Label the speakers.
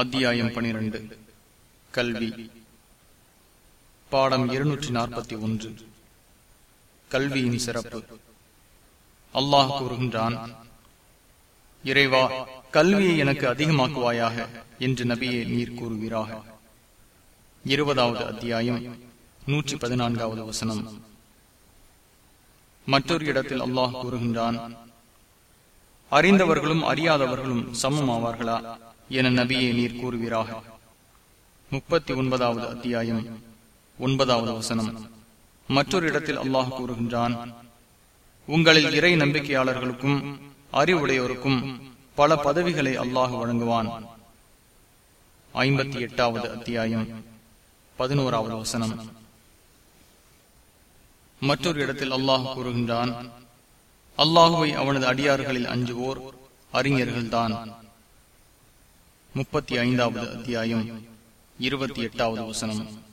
Speaker 1: அத்தியாயம் பனிரெண்டு. கல்வி. பாடம் இருநூற்றி நாற்பத்தி ஒன்று. கல்வியின் சிறப்பு. அல்லாஹ் கூறுகின்றான் இறைவா கல்வியை எனக்கு அதிகமாக்குவாயாக என்று நபியே நீர் கூறுகிறாக இருபதாவது அத்தியாயம் நூற்றி பதினான்காவது வசனம். மற்றொரு இடத்தில் அல்லாஹ் கூறுகின்றான் அறிந்தவர்களும் அறியாதவர்களும் சமம் ஆவார்களா என நபியை நீர் கூறுவீராக. முப்பத்தி ஒன்பதாவது அத்தியாயம் ஒன்பதாவது வசனம். மற்றொரு இடத்தில் அல்லாஹ் கூறுகின்றான் உங்களில் இறை நம்பிக்கையாளர்களுக்கும் அறிவுடையோருக்கும் பல பதவிகளை அல்லாஹ் வழங்குவான். ஐம்பத்தி எட்டாவது அத்தியாயம் பதினோராவது வசனம். மற்றொரு இடத்தில் அல்லாஹ் கூறுகின்றான் அல்லாஹுவை அவனது அடியார்களில் அஞ்சுவோர் அறிஞர்கள்தான். முப்பத்தி ஐந்தாவது அத்தியாயம் இருபத்தி எட்டாவது வசனம்.